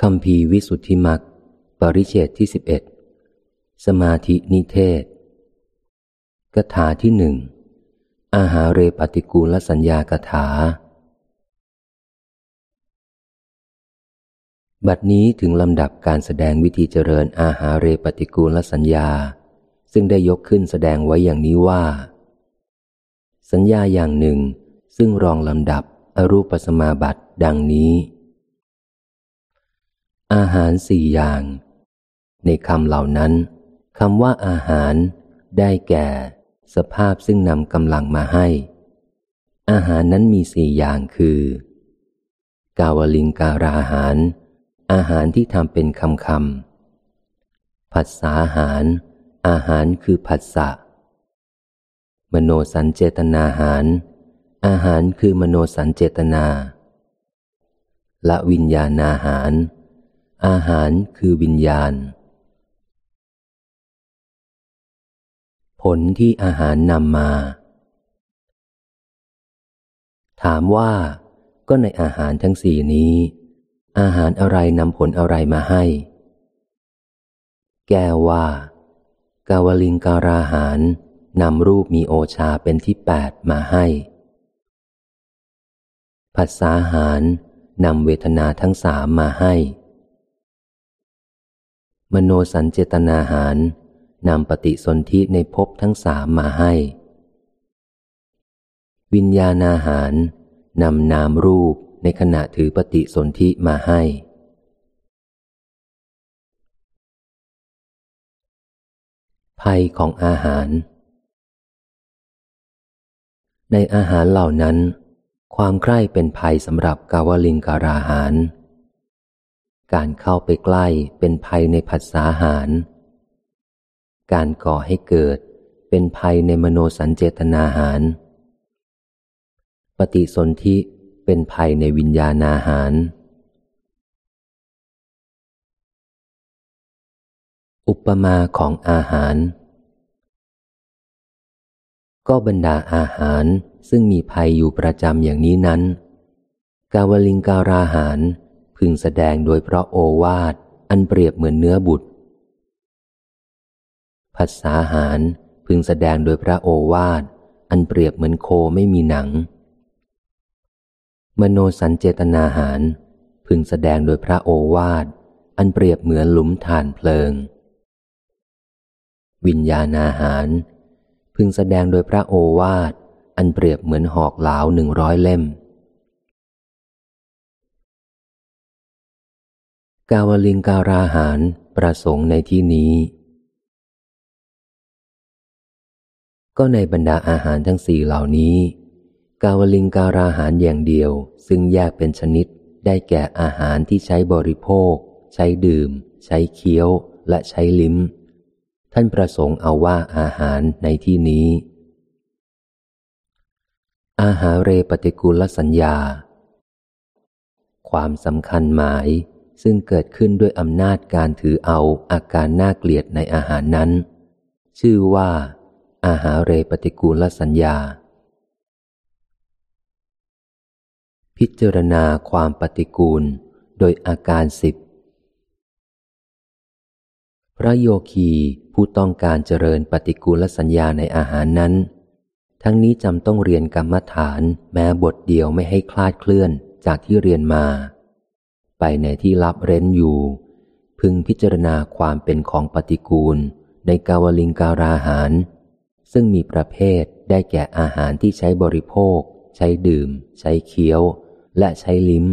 คำพีวิสุทธิมักปริเชตที่สิบเอ็ดสมาธินิเทศกถาที่หนึ่งอาหาเรปฏิกูลสัญญากถา บัดนี้ถึงลำดับการแสดงวิธีเจริญอาหาเรปฏิกูลสัญญา ซึ่งได้ยกขึ้นแสดงไว้อย่างนี้ว่า สัญญาอย่างหนึ่ง ซึ่งรองลำดับอรูปสมาบัติดังนี้ อาหารสี่อย่าง ในคำเหล่านั้นคำว่าอาหารได้แก่ สภาพซึ่งนำกำลังมาให้ อาหารนั้นมีสี่อย่างคือ กาวลิงการาอาหาร อาหารที่ทำเป็นคำคำผัสสาหาร อาหารคือผัสสะ มโนสัญเจตนาหาร อาหารคือมโนสัญเจตนาละวิญญาณอาหาร อาหารคือวิญญาณ ผลที่อาหารนำมา ถามว่าก็ในอาหารทั้งสี่นี้ อาหารอะไรนำผลอะไรมาให้ แก้ว่า กาวลิงการาหารนำรูปมีโอชาเป็นที่แปดมาให้ภาษาหารนำเวทนาทั้งสามมาให้ มโนสัญเจตนาหารนำปฏิสนธิในภพทั้งสามมาให้ วิญญาณอาหารนำนามรูปในขณะถือปฏิสนธิมาให้ ภัยของอาหาร ในอาหารเหล่านั้น ความใคร่เป็นภัยสำหรับกาวลิงการาหาร การเข้าไปใกล้เป็นภัยในผัสสาหาร การก่อให้เกิดเป็นภัยในมโนสัญเจตนาหาร ปฏิสนธิเป็นภัยในวิญญาณอาหาร อุปมาของอาหาร ก็บรรดาอาหารซึ่งมีภัยอยู่ประจำอย่างนี้นั้น กาวลิงการาหาร พึงแสดงโดยพระโอวาท อันเปรียบเหมือนเนื้อบุตรภาษาหารพึงแสดงโดยพระโอวาท อันเปรียบเหมือนโคไม่มีหนัง มโนสัญเจตนาหาร พึงแสดงโดยพระโอวาท อันเปรียบเหมือนหลุมฐานเพลิง วิญญาณอาหาร พึงแสดงโดยพระโอวาท อันเปรียบเหมือนหอกเหลาหนึ่งร้อยเล่ม กาวลิงการาหารประสงค์ในที่นี้ ก็ในบรรดาอาหารทั้งสี่เหล่านี้ กาวลิงการาหารอย่างเดียว ซึ่งแยกเป็นชนิดได้แก่อาหารที่ใช้บริโภค ใช้ดื่ม ใช้เคี้ยว และใช้ลิ้ม ท่านประสงค์เอาว่าอาหารในที่นี้ อาหารเรปฏิกูลสัญญา ความสำคัญหมาย ซึ่งเกิดขึ้นด้วยอำนาจการถือเอาอาการน่าเกลียดในอาหารนั้น ชื่อว่า อาหารเรปฏิกูลสัญญา พิจารณาความปฏิกูลโดยอาการสิบพระโยคีผู้ต้องการเจริญปฏิกูลสัญญาในอาหารนั้น ทั้งนี้จำต้องเรียนกรรมฐานแม้บทเดียวไม่ให้คลาดเคลื่อนจากที่เรียนมา ไปในที่ลับเร้นอยู่ พึงพิจารณาความเป็นของปฏิกูล ในกาวลิงการาหาร ซึ่งมีประเภทได้แก่อาหารที่ใช้บริโภค ใช้ดื่ม ใช้เคี้ยว และใช้ลิ้ม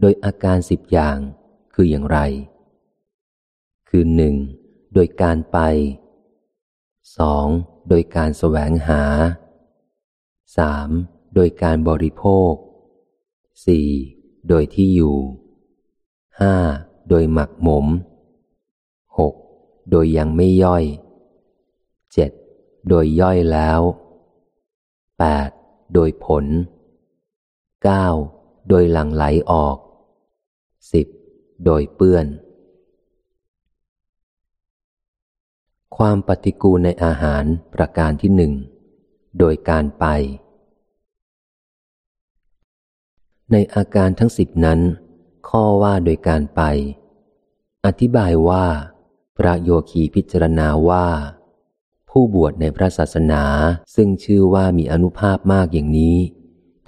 โดยอาการสิบอย่างคืออย่างไร คือหนึ่งโดยการไปสองโดยการแสวงหาสามโดยการบริโภคสี่โดยที่อยู่ ห้าโดยหมักหมมหกโดยยังไม่ย่อยเจ็ดโดยย่อยแล้วแปดโดยผลเก้าโดยหลั่งไหลออกสิบโดยเปื้อน ความปฏิกูลในอาหารประการที่หนึ่ง โดยการไป ในอาการทั้งสิบนั้น ข้อว่าโดยการไป อธิบายว่า พระโยคีพิจารณาว่า ผู้บวชในพระศาสนาซึ่งชื่อว่ามีอนุภาพมากอย่างนี้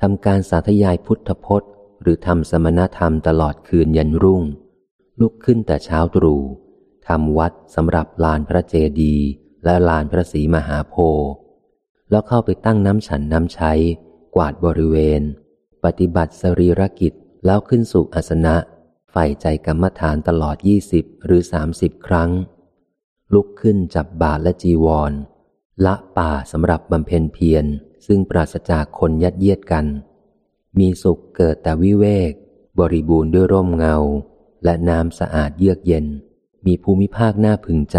ทำการสาธยายพุทธพจน์ หรือทำสมณธรรมตลอดคืนยันรุ่ง ลุกขึ้นแต่เช้าตรู่ทำวัดสำหรับลานพระเจดีย์และลานพระศรีมหาโพธิ์แล้วเข้าไปตั้งน้ำฉันน้ำใช้ กวาดบริเวณ ปฏิบัติสรีรกิจ แล้วขึ้นสู่อาสนะใฝ่ใจกรรมฐานตลอดยี่สิบหรือสามสิบครั้ง ลุกขึ้นจับบาทและจีวร ละป่าสำหรับบำเพ็ญเพียร ซึ่งปราศจากคนยัดเยียดกัน มีสุขเกิดแต่วิเวก บริบูรณ์ด้วยร่มเงา และน้ำสะอาดเยือกเย็น มีภูมิภาคน่าพึงใจ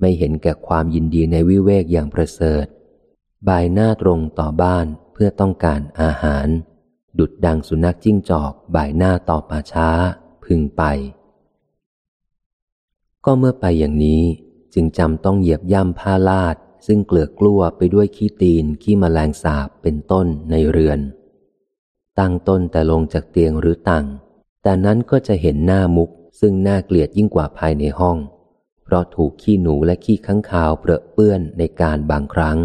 ไม่เห็นแก่ความยินดีในวิเวกอย่างประเสริฐ บายหน้าตรงต่อบ้านเพื่อต้องการอาหาร ดุดดังสุนัขจิ้งจอกบ่ายหน้าต่อป่าช้า พึงไป ก็เมื่อไปอย่างนี้จึงจำต้องเหยียบย่ำผ้าลาด ซึ่งเกลือกกลัวไปด้วยขี้ตีนขี้มแมลงสาบเป็นต้นในเรือน ตั้งต้นแต่ลงจากเตียงหรือตังแต่นั้นก็จะเห็นหน้ามุกซึ่งน่าเกลียดยิ่งกว่าภายในห้อง เพราะถูกขี้หนูและขี้ข้างคาวเปรอะเปื้อนในการบางครั้ง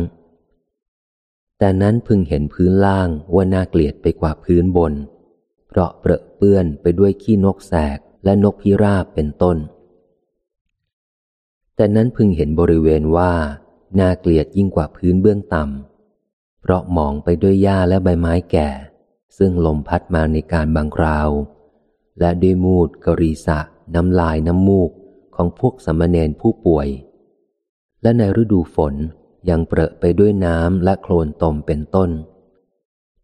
แต่นั้นพึงเห็นพื้นล่างว่าน่าเกลียดไปกว่าพื้นบน เพราะเปรอะเปื้อนไปด้วยขี้นกแสกและนกพิราบเป็นต้น แต่นั้นพึงเห็นบริเวณว่าน่าเกลียดยิ่งกว่าพื้นเบื้องต่ำ เพราะหมองไปด้วยหญ้าและใบไม้แก่ ซึ่งลมพัดมาในการบางคราว และด้วยมูดกรีสะน้ำลายน้ำมูกของพวกสมณเณรผู้ป่วย และในฤดูฝน ยังเปรอะไปด้วยน้ำและโคลนตมเป็นต้น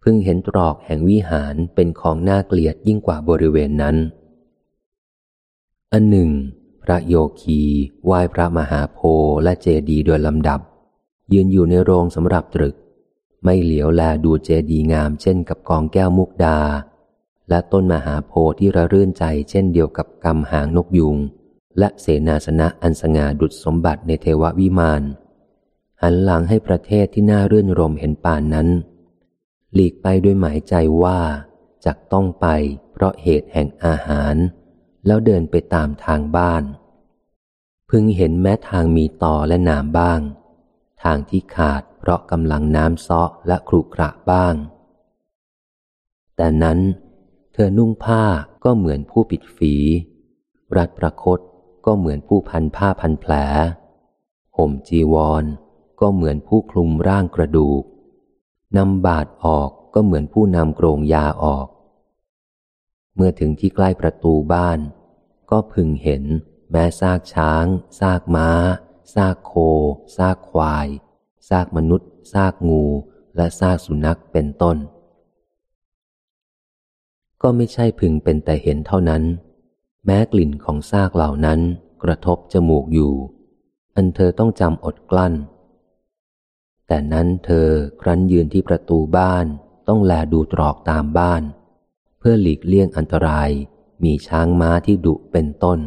พึงเห็นตรอกแห่งวิหารเป็นของน่าเกลียดยิ่งกว่าบริเวณนั้น อันหนึ่ง พระโยคีไหว้พระมหาโพและเจดีโดยลำดับ ยืนอยู่ในโรงสำหรับตรึก ไม่เหลียวแลดูเจดีงามเช่นกับกองแก้วมุกดา และต้นมหาโพที่ระรื่นใจเช่นเดียวกับกำหางนกยุงและเสนาสนะอันสง่าดุจสมบัติในเทววิมาน หันหลังให้ประเทศที่น่าเรื่นรมเห็นป่านนั้น หลีกไปด้วยหมายใจว่าจะต้องไปเพราะเหตุแห่งอาหาร แล้วเดินไปตามทางบ้าน พึงเห็นแม้ทางมีต่อและหนามบ้าง ทางที่ขาดเพราะกำลังน้ำซ้อและครุกระบ้าง แต่นั้นเธอนุ่งผ้าก็เหมือนผู้ปิดฝี รัดประคตก็เหมือนผู้พันผ้าพันแผล ห่มจีวร ก็เหมือนผู้คลุมร่างกระดูก นำบาดออกก็เหมือนผู้นำโกรงยาออก เมื่อถึงที่ใกล้ประตูบ้าน ก็พึงเห็นแม้ซากช้าง ซากม้า ซากโค ซากควาย ซากมนุษย์ ซากงู และซากสุนัขเป็นต้น ก็ไม่ใช่พึงเป็นแต่เห็นเท่านั้น แม้กลิ่นของซากเหล่านั้นกระทบจมูกอยู่ อันเธอต้องจำอดกลั้น แต่นั้นเธอครั้นยืนที่ประตูบ้านต้องแลดูตรอกตามบ้าน เพื่อหลีกเลี่ยงอันตราย มีช้างม้าที่ดุเป็นต้น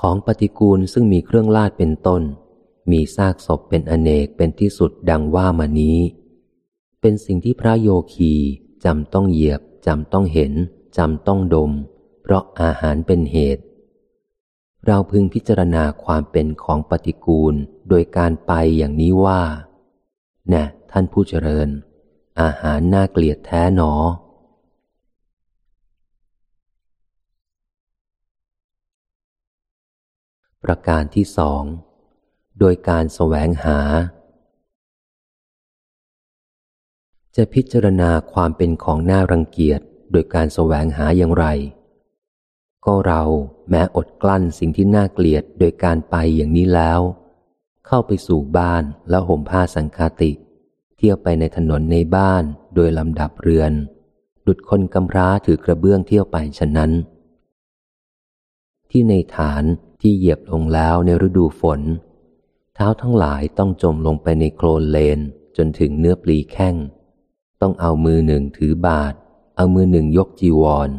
ของปฏิกูลซึ่งมีเครื่องลาดเป็นต้น มีซากศพเป็นอเนกเป็นที่สุดดังว่ามานี้ เป็นสิ่งที่พระโยคีจำต้องเหยียบจำต้องเห็นจำต้องดม เพราะอาหารเป็นเหตุ เราพึงพิจารณาความเป็นของปฏิกูล โดยการไปอย่างนี้ว่าน่ท่านผู้เจริญ อาหารน่าเกลียดแท้หนอ ประการที่สอง โดยการแสวงหา จะพิจารณาความเป็นของน่ารังเกียจโดยการแสวงหาอย่างไร ก็เราแม้อดกลั้นสิ่งที่น่าเกลียดโดยการไปอย่างนี้แล้ว เข้าไปสู่บ้านแล้วห่มผ้าสังคาติ เที่ยวไปในถนนในบ้านโดยลำดับเรือน ดุดคนกำพร้าถือกระเบื้องเที่ยวไปฉะนั้น ที่ในฐานที่เหยียบลงแล้วในฤดูฝน เท้าทั้งหลายต้องจมลงไปในโคลนเลนจนถึงเนื้อปลีแข้ง ต้องเอามือหนึ่งถือบาท เอามือหนึ่งยกจีวร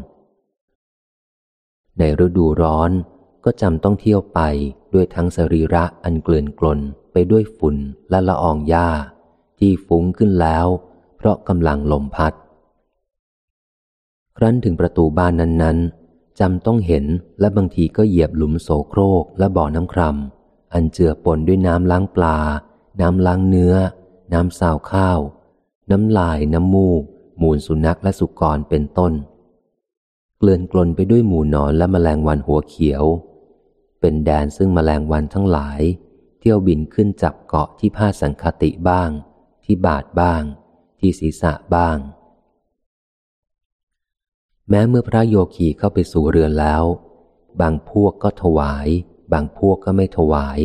ในฤดูร้อนก็จำต้องเที่ยวไป ด้วยทั้งสรีระอันเกลื่อนกลนไปด้วยฝุ่นและละอองหญ้า ที่ฟุ้งขึ้นแล้ว เพราะกำลังลมพัด ครั้นถึงประตูบ้านนั้นๆจำต้องเห็นและบางทีก็เหยียบหลุมโสโครกและบ่อน้ำครำอันเจือปนด้วยน้ำล้างปลา น้ำล้างเนื้อ น้ำสาวข้าว น้ำลายน้ำมูก มูลสุนัขและสุกรเป็นต้น เกลื่อนกลนไปด้วยหมูนอนและแมลงวันหัวเขียว เป็นแดนซึ่งมแมลงวันทั้งหลาย เที่ยวบินขึ้นจับเกาะที่ผ้าสังคติบ้าง ที่บาทบ้าง ที่ศีรษะบ้าง แม้เมื่อพระโยคีเข้าไปสู่เรือนแล้ว บางพวกก็ถวาย บางพวกก็ไม่ถวาย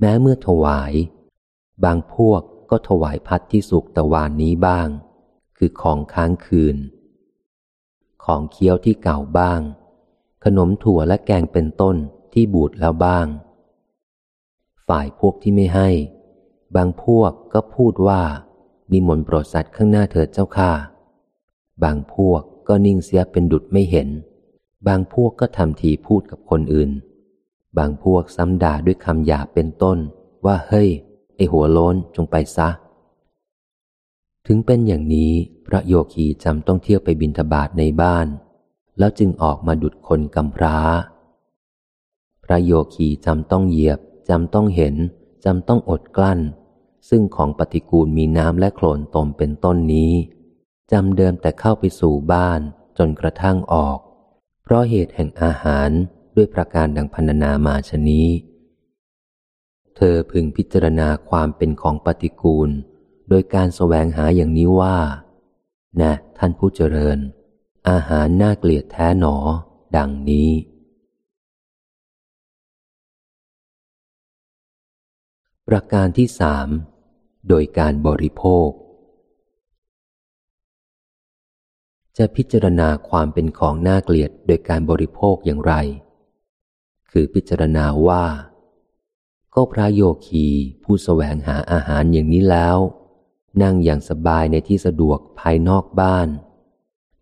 แม้เมื่อถวาย บางพวกก็ถวายพัดที่สุกตะวานนี้บ้าง คือของค้างคืน ของเคี้ยวที่เก่าบ้าง ขนมถั่วและแกงเป็นต้นที่บูดแล้วบ้าง ฝ่ายพวกที่ไม่ให้ บางพวกก็พูดว่านิมนต์โปรดสัตว์ข้างหน้าเถิดเจ้าค่ะ บางพวกก็นิ่งเสียเป็นดุดไม่เห็น บางพวกก็ทำทีพูดกับคนอื่น บางพวกซ้ำด่าด้วยคำหยาเป็นต้น ว่าเฮ้ย ไอหัวโล้นจงไปซะ ถึงเป็นอย่างนี้พระโยคีจำต้องเที่ยวไปบินทบาทในบ้าน แล้วจึงออกมาดุดคนกำพร้า พระโยคีจำต้องเหยียบ จำต้องเห็น จำต้องอดกลั้น ซึ่งของปฏิกูลมีน้ำและโคลนตมเป็นต้นนี้จำเดิมแต่เข้าไปสู่บ้านจนกระทั่งออก เพราะเหตุแห่งอาหารด้วยประการดังพันนามาชนี้ เธอพึงพิจารณาความเป็นของปฏิกูล โดยการแสวงหาอย่างนี้ว่า นะ ท่านผู้เจริญ อาหารน่าเกลียดแท้หนอ ดังนี้ ประการที่สาม โดยการบริโภค จะพิจารณาความเป็นของน่าเกลียดโดยการบริโภคอย่างไร คือพิจารณาว่า ก็พระโยคีผู้สแสวงหาอาหารอย่างนี้แล้ว นั่งอย่างสบายในที่สะดวกภายนอกบ้าน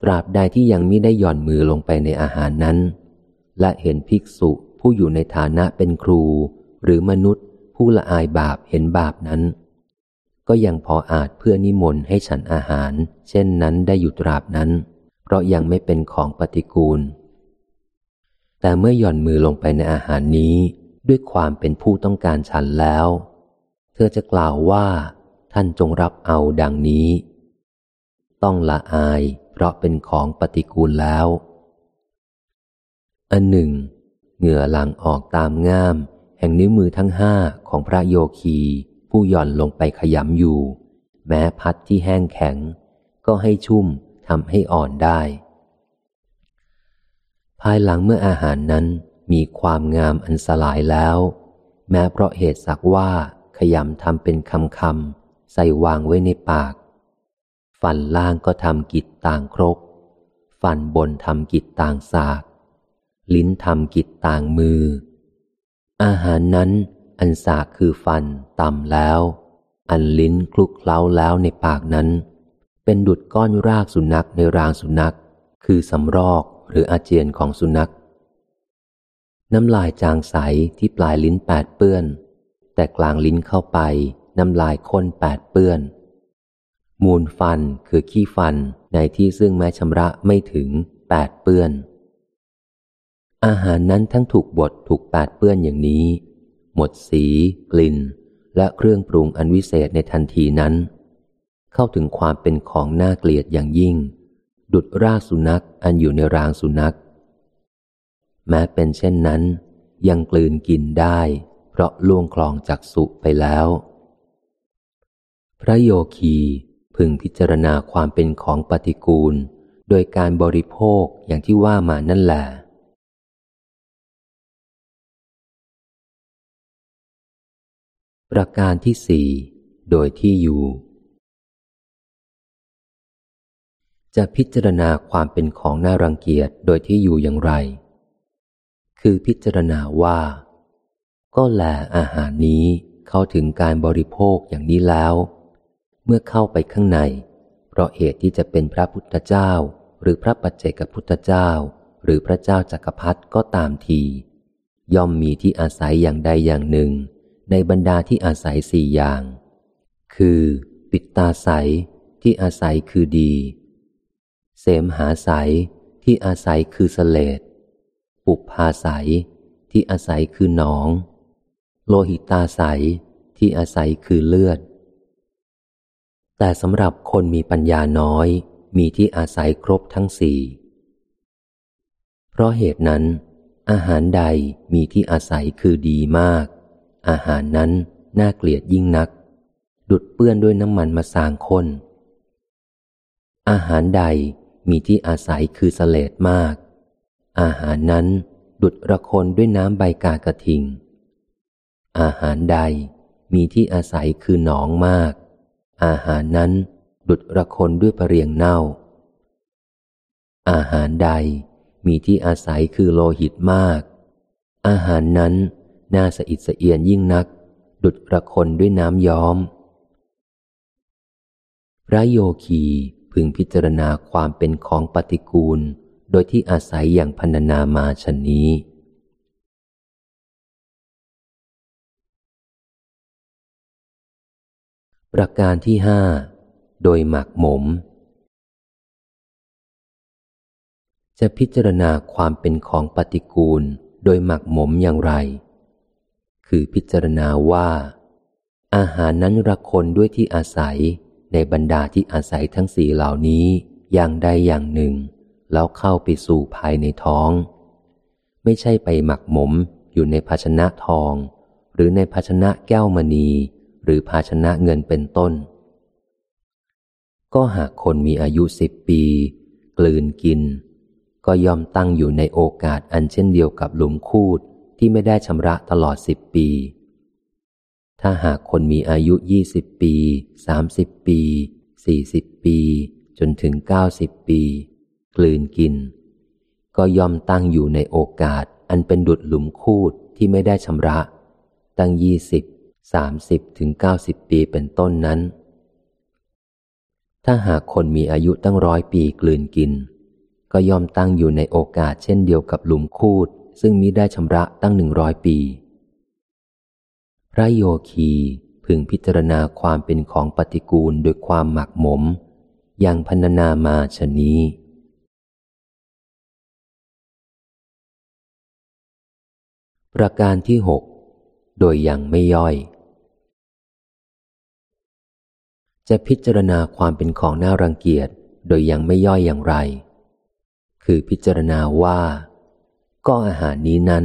ตราบใดที่ยังมิได้หย่อนมือลงไปในอาหารนั้น และเห็นภิกษุผู้อยู่ในฐานะเป็นครู หรือมนุษย์ ผู้ละอายบาปเห็นบาปนั้น ก็ยังพออาจเพื่อนิมนต์ให้ฉันอาหาร เช่นนั้นได้อยู่ตราบนั้น เพราะยังไม่เป็นของปฏิกูล แต่เมื่อหย่อนมือลงไปในอาหารนี้ ด้วยความเป็นผู้ต้องการฉันแล้ว เธอจะกล่าวว่า ท่านจงรับเอาดังนี้ ต้องละอาย ราะเป็นของปฏิกูลแล้ว อันหนึ่ง เหงื่อหลังออกตามง่าม แห่งนิ้วมือทั้งห้าของพระโยคี ผู้หย่อนลงไปขยำอยู่ แม้พัดที่แห้งแข็ง ก็ให้ชุ่มทำให้อ่อนได้ ภายหลังเมื่ออาหารนั้นมีความงามอันสลายแล้ว แม้เพราะเหตุสักว่าขยำทำเป็นคำคำใส่วางไว้ในปาก ฟันล่างก็ทำกิจต่างครก ฟันบนทำกิจต่างสาก ลิ้นทำกิจต่างมือ อาหารนั้นอันสากคือฟันต่ำแล้ว อันลิ้นคลุกเคล้าแล้วในปากนั้น เป็นดุดก้อนรากสุนัขในรางสุนัข คือสำรอกหรืออาเจียนของสุนัข น้ำลายจางใสที่ปลายลิ้นแปดเปื้อน แต่กลางลิ้นเข้าไปน้ำลายข้นแปดเปื้อน มูลฟันคือขี้ฟันในที่ซึ่งแม้ชำระไม่ถึงแปดเปื้อน อาหารนั้นทั้งถูกบดถูกแปดเปื้อนอย่างนี้ หมดสี กลิ่น และเครื่องปรุงอันวิเศษในทันทีนั้น เข้าถึงความเป็นของน่าเกลียดอย่างยิ่ง ดุดรากสุนัขอันอยู่ในรางสุนัข แม้เป็นเช่นนั้น ยังกลืนกินได้ เพราะล่วงคลองจากสุไปแล้ว พระโยคี พึงพิจารณาความเป็นของปฏิกูล โดยการบริโภคอย่างที่ว่ามานั่นแหละประการที่สี่โดยที่อยู่ จะพิจารณาความเป็นของน่ารังเกียจโดยที่อยู่อย่างไร คือพิจารณาว่า ก็แลอาหารนี้เข้าถึงการบริโภคอย่างนี้แล้ว เมื่อเข้าไปข้างใน เพราะเหตุที่จะเป็นพระพุทธเจ้า หรือพระปัจเจกพุทธเจ้า หรือพระเจ้าจักรพรรดิก็ตามที ย่อมมีที่อาศัยอย่างใดอย่างหนึ่ง ในบรรดาที่อาศัยสี่อย่าง คือ ปิดตาใสที่อาศัยคือดี เสมหาใสที่อาศัยคือสเลดปุพาใสที่อาศัยคือหนอง โลหิตาใสที่อาศัยคือเลือด แต่สำหรับคนมีปัญญาน้อย มีที่อาศัยครบทั้งสี่ เพราะเหตุนั้น อาหารใดมีที่อาศัยคือดีมาก อาหารนั้นน่าเกลียดยิ่งนัก ดุดเปื้อนด้วยน้ำมันมาสางคนอาหารใดมีที่อาศัยคือสเลดมาก อาหารนั้นดุดระคนด้วยน้ำใบกากระทิง อาหารใดมีที่อาศัยคือหนองมาก อาหารนั้นดุดระคนด้วยปรเรียงเน่า อาหารใดมีที่อาศัยคือโลหิตมาก อาหารนั้นน่าสะอิดสะเอียนยิ่งนัก ดุดระคนด้วยน้ำย้อม พระโยคีพึงพิจารณาความเป็นของปฏิกูล โดยที่อาศัยอย่างพันนามาชนนี้ ประการที่ห้าโดยหมักหมม จะพิจารณาความเป็นของปฏิกูลโดยหมักหมมอย่างไร คือพิจารณาว่า อาหารนั้นระคนด้วยที่อาศัยในบรรดาที่อาศัยทั้งสี่เหล่านี้อย่างใดอย่างหนึ่ง แล้วเข้าไปสู่ภายในท้อง ไม่ใช่ไปหมักหมมอยู่ในภาชนะทอง หรือในภาชนะแก้วมณี หรือภาชนะเงินเป็นต้น ก็หากคนมีอายุสิบปี กลืนกิน ก็ยอมตั้งอยู่ในโอกาสอันเช่นเดียวกับหลุมคูดที่ไม่ได้ชำระตลอดสิบปี ถ้าหากคนมีอายุยี่สิบปีสามสิบปีสี่สิบปี จนถึงเก้าสิบปี กลืนกิน ก็ย่อมตั้งอยู่ในโอกาสอันเป็นดุดหลุมคูดที่ไม่ได้ชำระ ตั้งยี่สิบ สามสิบถึงเก้าสิบปีเป็นต้นนั้น ถ้าหากคนมีอายุตั้งร้อยปีกลืนกิน ก็ยอมตั้งอยู่ในโอกาสเช่นเดียวกับหลุมคูด ซึ่งมิได้ชำระตั้งหนึ่งร้อยปี พระโยคีพึงพิจารณาความเป็นของปฏิกูลโดยความหมักหมม อย่างพันนามาชนี้ประการที่หกโดยยังไม่ย่อย จะพิจารณาความเป็นของน่ารังเกียจโดยยังไม่ย่อยอย่างไร คือพิจารณาว่า ก็อาหารนี้นั้น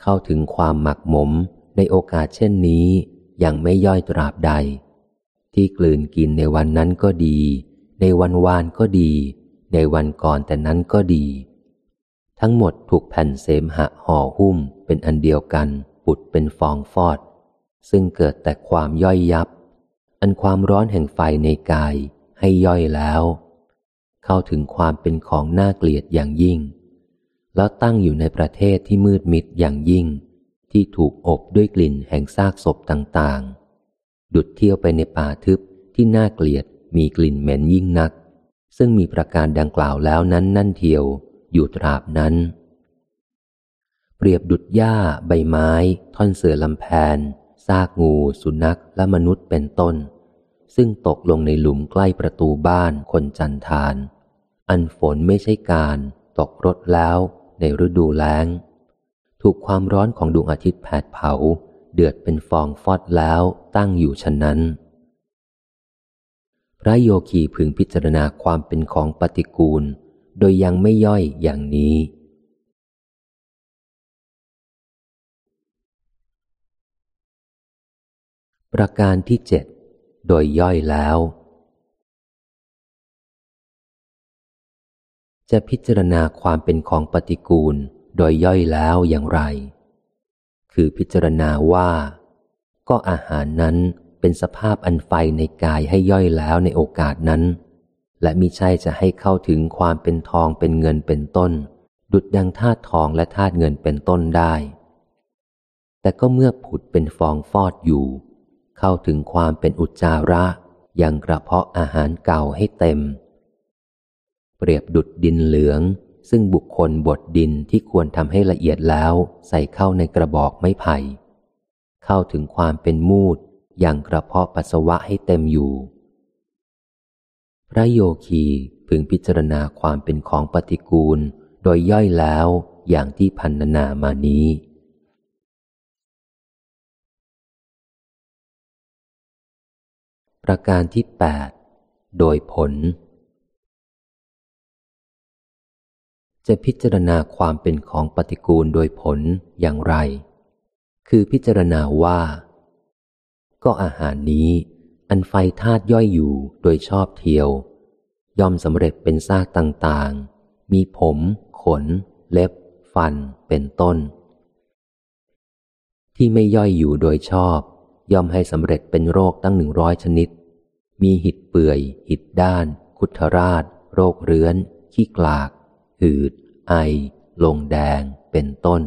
เข้าถึงความหมักหมมในโอกาสเช่นนี้ยังไม่ย่อยตราบใด ที่กลืนกินในวันนั้นก็ดี ในวันวานก็ดี ในวันก่อนแต่นั้นก็ดี ทั้งหมดถูกแผ่นเสมหะห่อหุ้มเป็นอันเดียวกันปุดเป็นฟองฟอด ซึ่งเกิดแต่ความย่อยยับ อันความร้อนแห่งไฟในกายให้ย่อยแล้ว เข้าถึงความเป็นของน่าเกลียดอย่างยิ่ง แล้วตั้งอยู่ในประเทศที่มืดมิดอย่างยิ่ง ที่ถูกอบด้วยกลิ่นแห่งซากศพต่างๆ ดุดเที่ยวไปในป่าทึบที่น่าเกลียดมีกลิ่นเหม็นยิ่งนัก ซึ่งมีประการดังกล่าวแล้วนั้นนั่นเทียวอยู่ตราบนั้น เปรียบดุดหญ้า ใบไม้ ท่อนเสือลำแพนซากงู สุนัขและมนุษย์เป็นต้น ซึ่งตกลงในหลุมใกล้ประตูบ้านคนจันทาน อันฝนไม่ใช่การ ตกรถแล้วในฤดูแล้ง ถูกความร้อนของดวงอาทิตย์แผดเผา เดือดเป็นฟองฟอดแล้วตั้งอยู่ฉะนั้น พระโยคีพึงพิจารณาความเป็นของปฏิกูล โดยยังไม่ย่อยอย่างนี้ประการที่เจ็ด โดยย่อยแล้ว จะพิจารณาความเป็นของปฏิกูลโดยย่อยแล้วอย่างไร คือพิจารณาว่า ก็อาหารนั้นเป็นสภาพอันไฟในกายให้ย่อยแล้วในโอกาสนั้น และมิใช่จะให้เข้าถึงความเป็นทองเป็นเงินเป็นต้น ดุดดังธาตุทองและธาตุเงินเป็นต้นได้ แต่ก็เมื่อผุดเป็นฟองฟอดอยู่ เข้าถึงความเป็นอุจจาระอย่างกระเพาะอาหารเก่าให้เต็ม เปรียบดุดดินเหลือง ซึ่งบุคคลบดดินที่ควรทำให้ละเอียดแล้วใส่เข้าในกระบอกไม้ไผ่ เข้าถึงความเป็นมูดอย่างกระเพาะปัสสาวะให้เต็มอยู่ พระโยคีพึงพิจารณาความเป็นของปฏิกูล โดยย่อยแล้วอย่างที่พันนามานี้ ประการที่แปดโดยผล จะพิจารณาความเป็นของปฏิกูลโดยผลอย่างไร คือพิจารณาว่า ก็อาหารนี้ อันไฟธาตุย่อยอยู่โดยชอบเทียว ย่อมสำเร็จเป็นซากต่างๆ มีผม ขน เล็บ ฟันเป็นต้น ที่ไม่ย่อยอยู่โดยชอบ ย่อมให้สำเร็จเป็นโรคตั้งหนึ่งร้อยชนิด มีหิดเปื่อย หิดด้าน คุทราช โรคเรื้อน ขี้กลาก หืด ไอ ลงแดง เป็นต้น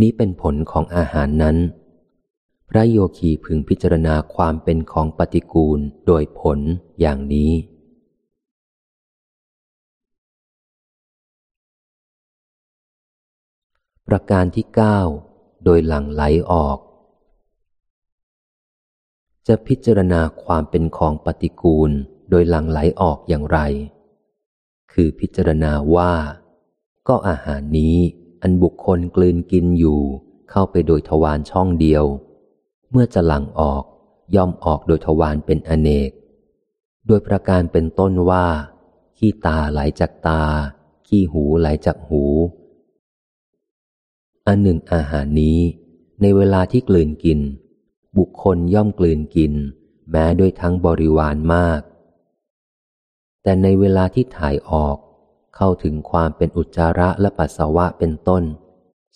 นี้เป็นผลของอาหารนั้น พระโยคีพึงพิจารณาความเป็นของปฏิกูลโดยผลอย่างนี้ประการที่เก้า โดยหลังไหลออก จะพิจารณาความเป็นของปฏิกูลโดยหลังไหลออกอย่างไร คือพิจารณาว่า ก็อาหารนี้อันบุคคลกลืนกินอยู่เข้าไปโดยทวารช่องเดียว เมื่อจะหลังออกย่อมออกโดยทวารเป็นอเนก โดยประการเป็นต้นว่า ขี้ตาไหลจากตา ขี้หูไหลจากหู อันหนึ่งอาหารนี้ ในเวลาที่กลืนกิน บุคคลย่อมกลืนกิน แม้ด้วยทั้งบริวารมาก แต่ในเวลาที่ถ่ายออก เข้าถึงความเป็นอุจจาระและปัสสาวะเป็นต้น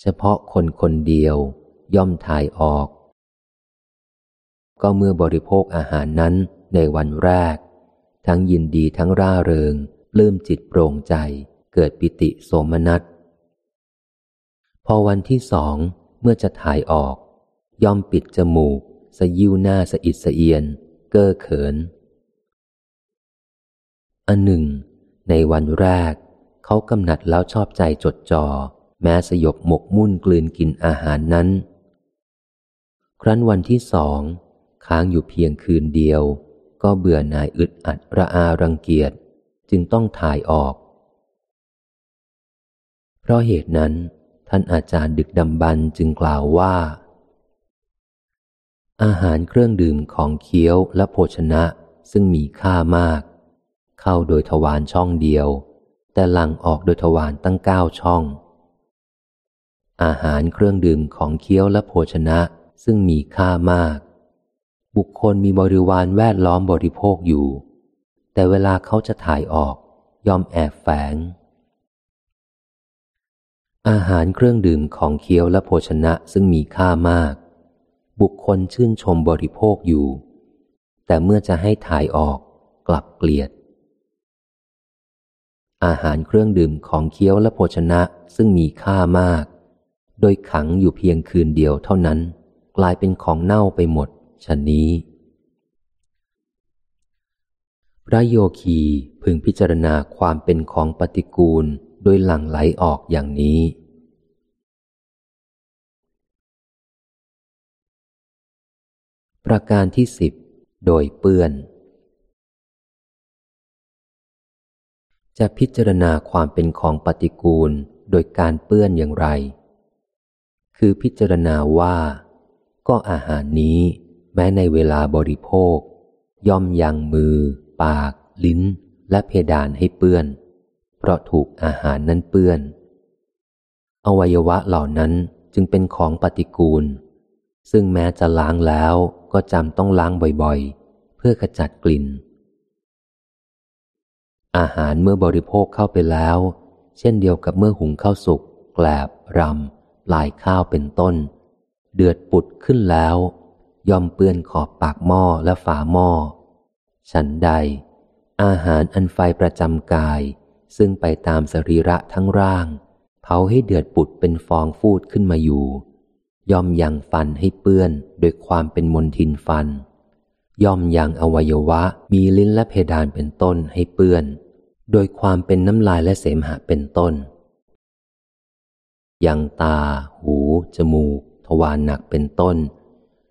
เฉพาะคนคนเดียว ย่อมถ่ายออก ก็เมื่อบริโภคอาหารนั้นในวันแรก ทั้งยินดีทั้งร่าเริงปลื้มจิตโปร่งใจเกิดปิติโสมนัส พอวันที่สองเมื่อจะถ่ายออก ย่อมปิดจมูก สยิ้วหน้าสะอิดสะเอียน เก้อเขิน อันหนึ่ง ในวันแรก เขากำหนัดแล้วชอบใจจดจอ่อแม้สยบหมกมุ่นกลืนกินอาหารนั้น ครั้นวันที่สองค้างอยู่เพียงคืนเดียว ก็เบื่อหน่ายอึดอัดระอารังเกียจจึงต้องถ่ายออก เพราะเหตุนั้น ท่านอาจารย์ดึกดำบรรจึงกล่าวว่า อาหารเครื่องดื่มของเคี้ยวและโภชนะซึ่งมีค่ามาก เข้าโดยทวารช่องเดียว แต่หลังออกโดยทวารตั้งเก้าช่อง อาหารเครื่องดื่มของเคี้ยวและโภชนะซึ่งมีค่ามาก บุคคลมีบริวารแวดล้อมบริโภคอยู่ แต่เวลาเขาจะถ่ายออกยอมแอบแฝง อาหารเครื่องดื่มของเคี้ยวและโภชนะซึ่งมีค่ามาก บุคคลชื่นชมบริโภคอยู่ แต่เมื่อจะให้ถ่ายออกกลับเกลียด อาหารเครื่องดื่มของเคี้ยวและโภชนะซึ่งมีค่ามาก โดยขังอยู่เพียงคืนเดียวเท่านั้น กลายเป็นของเน่าไปหมดชนนี้ พระโยคีพึงพิจารณาความเป็นของปฏิกูล โดยหลั่งไหลออกอย่างนี้ ประการที่สิบโดยเปื้อน จะพิจารณาความเป็นของปฏิกูลโดยการเปื้อนอย่างไร คือพิจารณาว่า ก็อาหารนี้ แม้ในเวลาบริโภค ย่อมยังมือ ปาก ลิ้น และเพดานให้เปื้อน เพราะถูกอาหารนั้นเปื้อน อวัยวะเหล่านั้นจึงเป็นของปฏิกูล ซึ่งแม้จะล้างแล้วก็จำต้องล้างบ่อยๆ เพื่อขจัดกลิ่น อาหารเมื่อบริโภคเข้าไปแล้ว เช่นเดียวกับเมื่อหุงข้าวสุกแกลบรำปลายข้าวเป็นต้น เดือดปุดขึ้นแล้ว ย่อมเปื้อนขอบปากหม้อและฝาหม้อฉันใด อาหารอันไฟประจำกาย ซึ่งไปตามสรีระทั้งร่าง เผาให้เดือดปุดเป็นฟองฟูดขึ้นมาอยู่ ย่อมยังฟันให้เปื้อนโดยความเป็นมนทินฟัน ย่อมยังอวัยวะมีลิ้นและเพดานเป็นต้นให้เปื้อน โดยความเป็นน้ำลายและเสมหะเป็นต้น ยังตา หู จมูก ทวารหนักเป็นต้น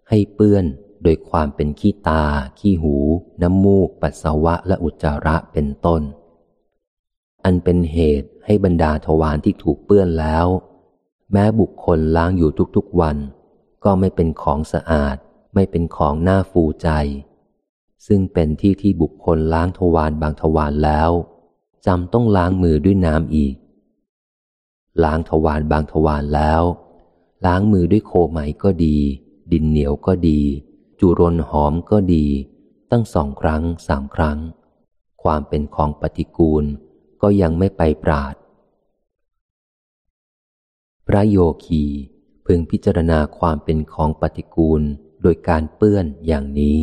ให้เปื้อนโดยความเป็นขี้ตา ขี้หู น้ำมูก ปัสสาวะและอุจจาระเป็นต้น อันเป็นเหตุให้บรรดาทวารที่ถูกเปื้อนแล้ว แม้บุคคลล้างอยู่ทุกๆวัน ก็ไม่เป็นของสะอาด ไม่เป็นของน่าฟูใจ ซึ่งเป็นที่ที่บุคคลล้างทวารบางทวารแล้วจำต้องล้างมือด้วยน้ำอีก ล้างทวารบางทวารแล้ว ล้างมือด้วยโคไหมก็ดี ดินเหนียวก็ดี จุรนหอมก็ดี ตั้งสองครั้งสามครั้ง ความเป็นของปฏิกูล ก็ยังไม่ไปปราด พระโยคีพึงพิจารณาความเป็นของปฏิกูลโดยการเปื้อนอย่างนี้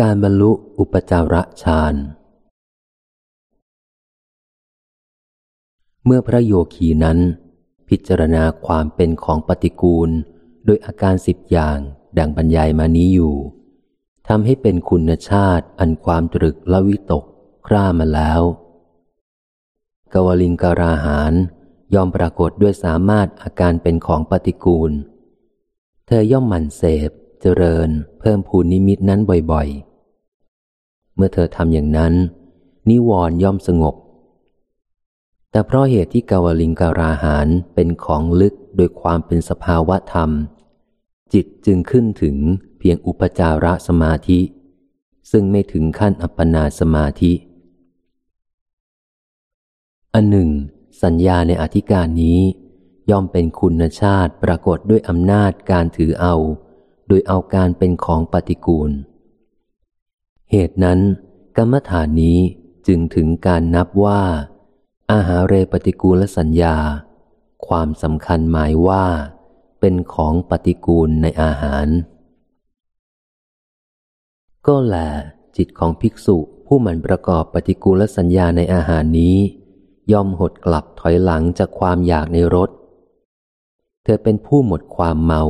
การบรรลุอุปจาระฌานเมื่อพระโยคีนั้น พิจารณาความเป็นของปฏิกูล โดยอาการสิบอย่างดังบรรยายมานี้อยู่ ทำให้เป็นคุณชาติอันความตรึกและวิตกคร่ามาแล้ว กวลิงการาหารยอมปรากฏด้วยสามารถอาการเป็นของปฏิกูล เธอย่อมหมั่นเสพ เจริญ เพิ่มพูนิมิตนั้นบ่อยๆ เมื่อเธอทำอย่างนั้น นิวรณ์ย่อมสงบ แต่เพราะเหตุที่กาวลิงการาหารเป็นของลึกโดยความเป็นสภาวะธรรม จิตจึงขึ้นถึงเพียงอุปจารสมาธิ ซึ่งไม่ถึงขั้นอัปปนาสมาธิ อันหนึ่ง สัญญาในอธิการนี้ ย่อมเป็นคุณชาติปรากฏด้วยอำนาจการถือเอา โดยเอาการเป็นของปฏิกูล เหตุนั้น กรรมฐานนี้จึงถึงการนับว่า อาหารเรปฏิกูลสัญญา ความสำคัญหมายว่า เป็นของปฏิกูลในอาหาร ก็แหลจิตของภิกษุผู้มันประกอบปฏิกูลสัญญาในอาหารนี้ ย่อมหดกลับถอยหลังจากความอยากในรส เธอเป็นผู้หมดความเมา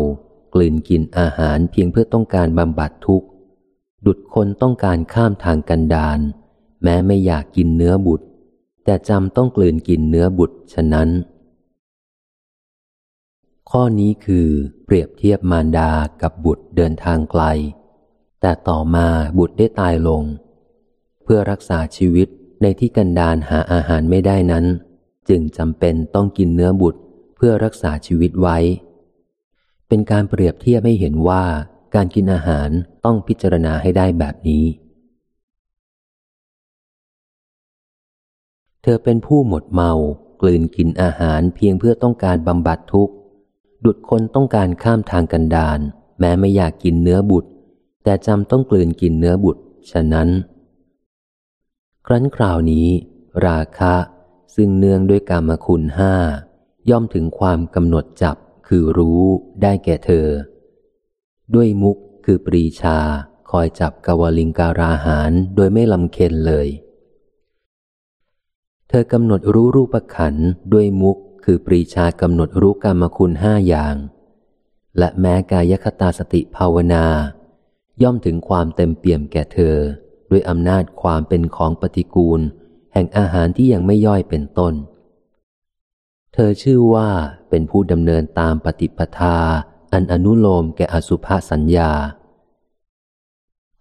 กลืนกินอาหารเพียงเพื่อต้องการบำบัดทุกข์ ดุดคนต้องการข้ามทางกันดานแม้ไม่อยากกินเนื้อบุตร แต่จำต้องกลืนกินเนื้อบุตรฉะนั้น ข้อนี้คือเปรียบเทียบมารดากับบุตรเดินทางไกล แต่ต่อมาบุตรได้ตายลง เพื่อรักษาชีวิตในที่กันดานหาอาหารไม่ได้นั้น จึงจำเป็นต้องกินเนื้อบุตรเพื่อรักษาชีวิตไว้ เป็นการเปรียบเทียบให้เห็นว่าการกินอาหารต้องพิจารณาให้ได้แบบนี้ เธอเป็นผู้หมดเมากลืนกินอาหารเพียงเพื่อต้องการบำบัดทุกข์ ดุดคนต้องการข้ามทางกันดานแม้ไม่อยากกินเนื้อบุตร แต่จำต้องกลืนกินเนื้อบุตร ฉะนั้น ครั้นคราวนี้ ราคะ ซึ่งเนื่องด้วยกรรมคุณห้าย่อมถึงความกำหนดจับคือรู้ได้แก่เธอ ด้วยมุกคือปรีชาคอยจับกวลิงการาหารโดยไม่ลำเค็นเลย เธอกำหนดรู้รูปขันด้วยมุก คือปรีชากำหนดรู้กรรมคุณห้าอย่าง และแม้กายคตาสติภาวนา ย่อมถึงความเต็มเปี่ยมแก่เธอ ด้วยอำนาจความเป็นของปฏิกูล แห่งอาหารที่ยังไม่ย่อยเป็นต้น เธอชื่อว่าเป็นผู้ดำเนินตามปฏิปทา อันอนุโลมแก่อสุภาสัญญา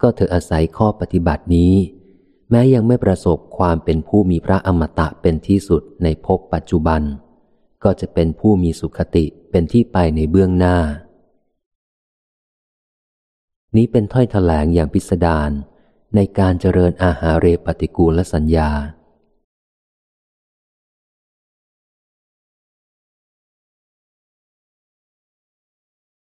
ก็เธออาศัยข้อปฏิบัตินี้แม้ยังไม่ประสบความเป็นผู้มีพระอมตะเป็นที่สุดในภพปัจจุบัน ก็จะเป็นผู้มีสุขติเป็นที่ไปในเบื้องหน้า นี้เป็นถ้อยถแถลงอย่างพิสดารในการเจริญอาหาเรปฏิกูลสัญญา